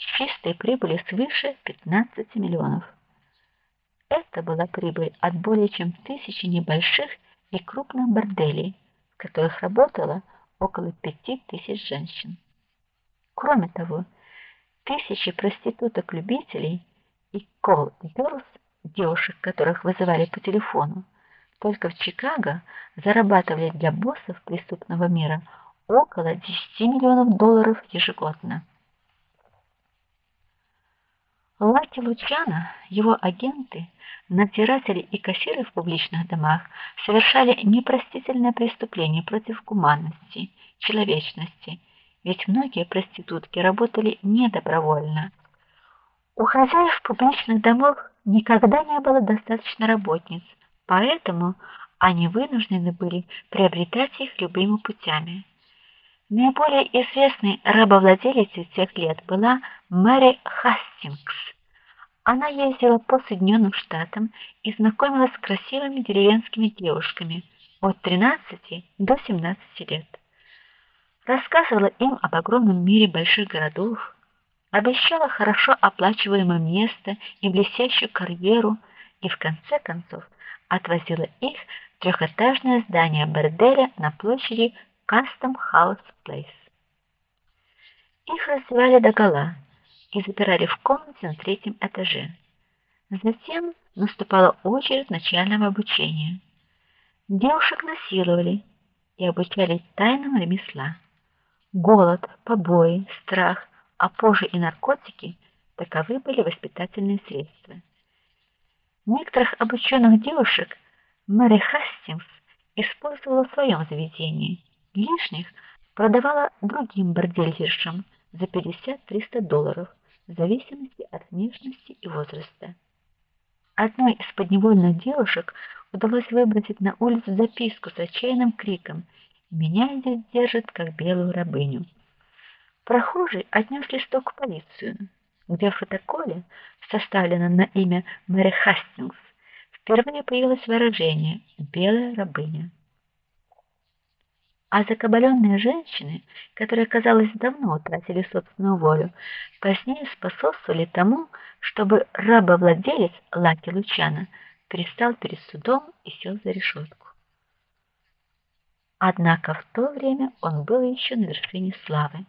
с чистой прибылью свыше 15 миллионов. Это была прибыль от более чем тысячи небольших и крупных борделей, в которых работало около пяти тысяч женщин. Кроме того, тысячи проституток-любителей и call-girls, девушек, которых вызывали по телефону, только в Чикаго зарабатывали для боссов преступного мира около 10 миллионов долларов ежегодно. Лаки Лучана, его агенты, надзиратели и кассиры в публичных домах совершали непростительное преступление против гуманности, человечности, ведь многие проститутки работали не добровольно. У хозяев публичных домов никогда не было достаточно работниц, поэтому они вынуждены были приобретать их любыми путями. Наиболее известной рабовладелицей тех лет была Мэри Хастингс. Она ездила по Соединенным Штатам и знакомилась с красивыми деревенскими девушками от 13 до 17 лет. Рассказывала им об огромном мире больших городов, обещала хорошо оплачиваемое место и блестящую карьеру, и в конце концов отвозила их в трехэтажное здание борделя на площади Custom House Place. Их раздевали догола и запирали в комнате на третьем этаже. Затем наступала очередь начального обучения. Девушек насиловали и обучали тайнам ремесла. Голод, побои, страх, а позже и наркотики таковы были воспитательные средства. Некоторых обученных девушек Мэри Хастингс использовала в своем заведении. Лишних продавала другим бордельершам за 50-300 долларов в зависимости от внешности и возраста. Одной из подневольных девушек удалось выбросить на улицу записку с отчаянным криком: "Меня здесь держат как белую рабыню". Прохожий отнес листок в полицию где в протоколе, составленном на имя Мэри Хастингс, впервые появилось выражение белая рабыня. А закабаленные женщины, которые, казалось, давно утратили собственную волю, позднее способствовали тому, чтобы рабовладелец Лаки Лучана предстал перед судом и сел за решетку. Однако в то время он был еще на вершине славы.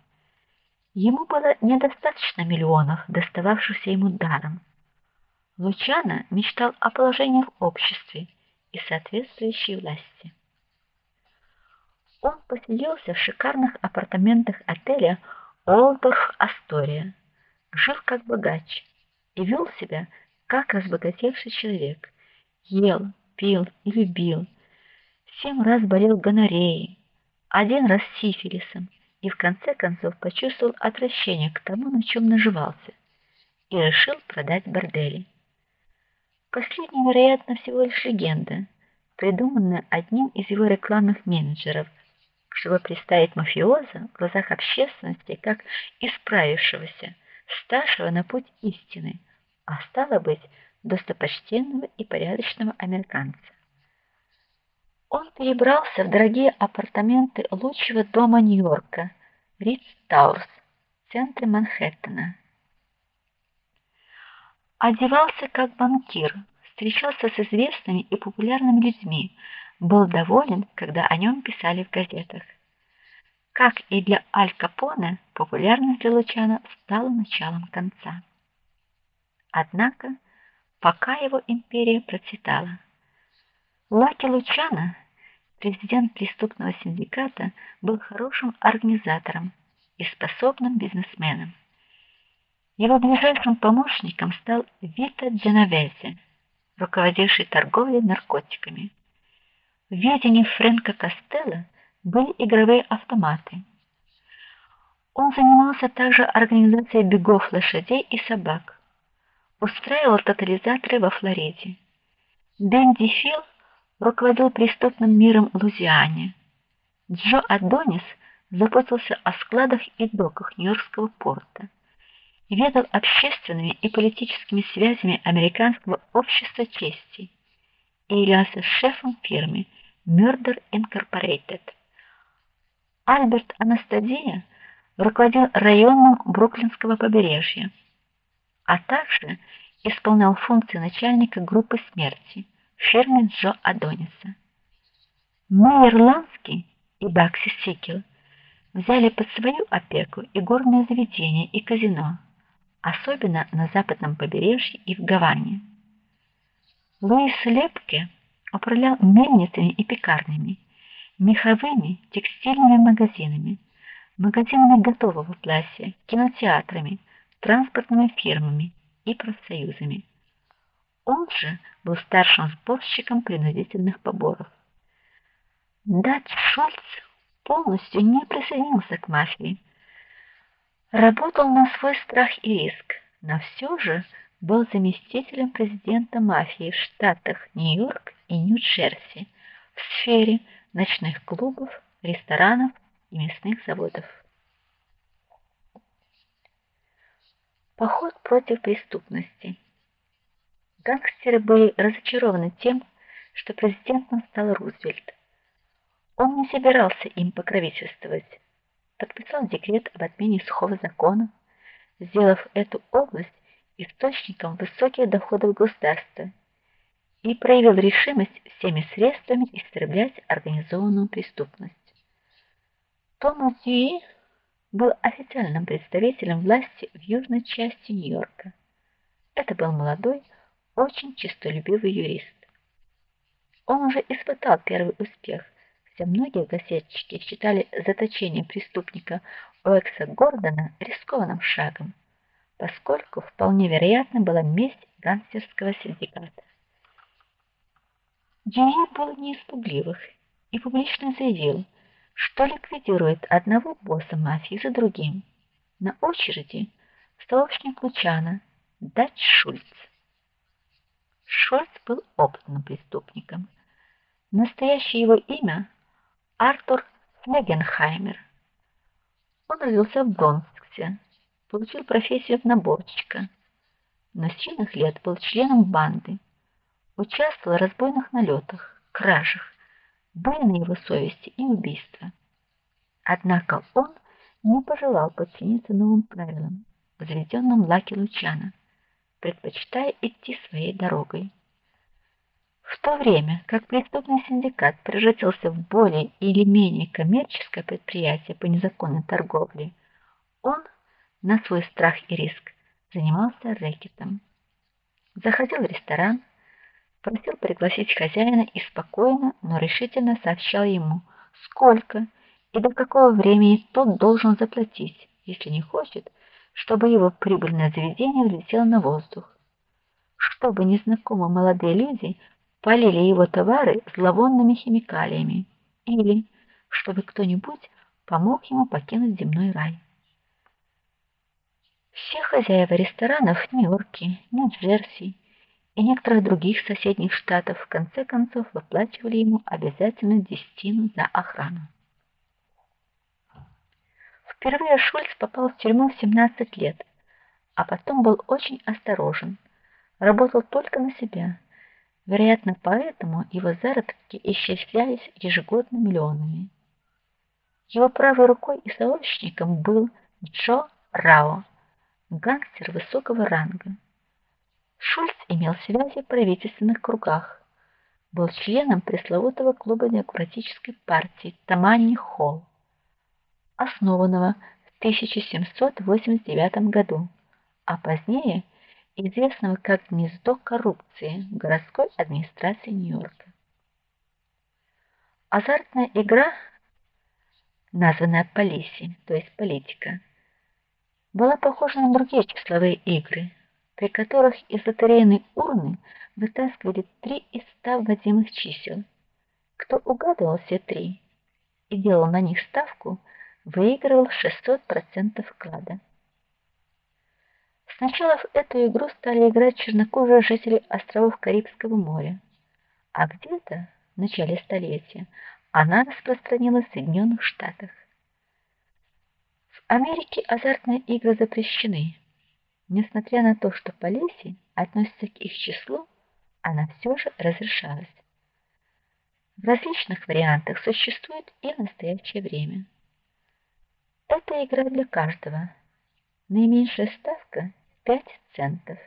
Ему было недостаточно миллионов, достававшихся ему даром. Лучано мечтал о положении в обществе и соответствующей власти. Он поселился в шикарных апартаментах отеля Олдорф Астория, жил как богач и вел себя как разбогатевший человек. Ел, пил любил. Семь раз болел гонореей, один раз сифилисом и в конце концов почувствовал отвращение к тому, на чем наживался, и решил продать бордели. Последняя, вероятно, всего лишь легенда, придуманная одним из его рекламных менеджеров, чтобы представить мафиоза в глазах общественности как исправившегося, ставшего на путь истины, а стало быть, достопочтенного и порядочного американца. Он перебрался в дорогие апартаменты лучшего дома Нью-Йорка, Ридс Тауэрс, в центре Манхэттена. Одевался как банкир, встречался с известными и популярными людьми, был доволен, когда о нем писали в газетах. Как и для Аль Капоне, популярность для Лучана стала началом конца. Однако, пока его империя процветала, Лаки Лучана Президент преступного синдиката был хорошим организатором и способным бизнесменом. Его ближайшим помощником стал Вита Дженовезе, руководивший торговлей наркотиками. В ведении Фрэнка Костелло были игровые автоматы. Он занимался также организацией бегов лошадей и собак. Устраивал тотализаторы во Флориде. Дэнди Филл руководил преступным миром в Луизиане. Джо Адонис заботился о складах и доках Нью-Йоркского порта. Ведал общественными и политическими связями американского общества чести и являлся шефом фирмы Murder Incorporated. Альберт Анастасия руководил районом Бруклинского побережья, а также исполнял функции начальника группы смерти в фирме Джо Адониса. Майер Ланский и Бакси Сикел взяли под свою опеку и горные заведения, и казино, особенно на западном побережье и в Гаване. Луис Лепке управлял мельницами и пекарнями, меховыми, текстильными магазинами, магазинами готового платья, кинотеатрами, транспортными фирмами и профсоюзами. Он же был старшим сборщиком принудительных поборов. Дач Шульц полностью не присоединился к мафии. Работал на свой страх и риск, но все же был заместителем президента мафии в штатах Нью-Йорк и Нью-Джерси в сфере ночных клубов, ресторанов и мясных заводов. Поход против преступности. Гангстеры были разочарованы тем, что президентом стал Рузвельт. Он не собирался им покровительствовать. Подписал декрет об отмене сухого закона, сделав эту область источником высоких доходов государства и проявил решимость всеми средствами истреблять организованную преступность. Томас Дьюи был официальным представителем власти в южной части Нью-Йорка. Это был молодой, очень честолюбивый юрист. Он уже испытал первый успех – хотя многие газетчики считали заточение преступника Уэкса Гордона рискованным шагом, поскольку вполне вероятно была месть гангстерского синдиката. Дьюи был не из пугливых и публично заявил, что ликвидирует одного босса мафии за другим. На очереди столочник Лучана Дач Шульц. Шульц был опытным преступником. Настоящее его имя Артур Флегенхаймер. Он родился в Бронксе, получил профессию наборщика. Но с лет был членом банды, участвовал в разбойных налетах, кражах, были на его совести и убийства. Однако он не пожелал подчиниться новым правилам, заведенным Лаки Лучана, предпочитая идти своей дорогой. В то время как преступный синдикат превратился в более или менее коммерческое предприятие по незаконной торговле, он на свой страх и риск занимался рэкетом. Заходил в ресторан, просил пригласить хозяина и спокойно, но решительно сообщал ему, сколько и до какого времени тот должен заплатить, если не хочет, чтобы его прибыльное заведение взлетело на воздух. Чтобы незнакомые молодые люди полили его товары зловонными химикалиями или чтобы кто-нибудь помог ему покинуть земной рай. Все хозяева ресторанов Нью-Йорке, Нью-Джерси и некоторых других соседних штатов в конце концов выплачивали ему обязательную десятину за охрану. Впервые Шульц попал в тюрьму в 17 лет, а потом был очень осторожен, работал только на себя Вероятно, поэтому его заработки исчислялись ежегодно миллионами. Его правой рукой и сообщником был Джо Рао, гангстер высокого ранга. Шульц имел связи в правительственных кругах, был членом пресловутого клуба демократической партии Тамани Холл, основанного в 1789 году, а позднее известного как гнездо коррупции в городской администрации Нью-Йорка. Азартная игра, названная полиси, то есть политика, была похожа на другие числовые игры, при которых из лотерейной урны вытаскивали три из ста вводимых чисел. Кто угадывал все три и делал на них ставку, выигрывал 600% вклада. Сначала в эту игру стали играть чернокожие жители островов Карибского моря, а где-то в начале столетия она распространилась в Соединенных Штатах. Америке азартные игры запрещены. Несмотря на то, что полиси относится к их числу, она все же разрешалась. В различных вариантах существует и в настоящее время. Это игра для каждого. Наименьшая ставка 5 центов.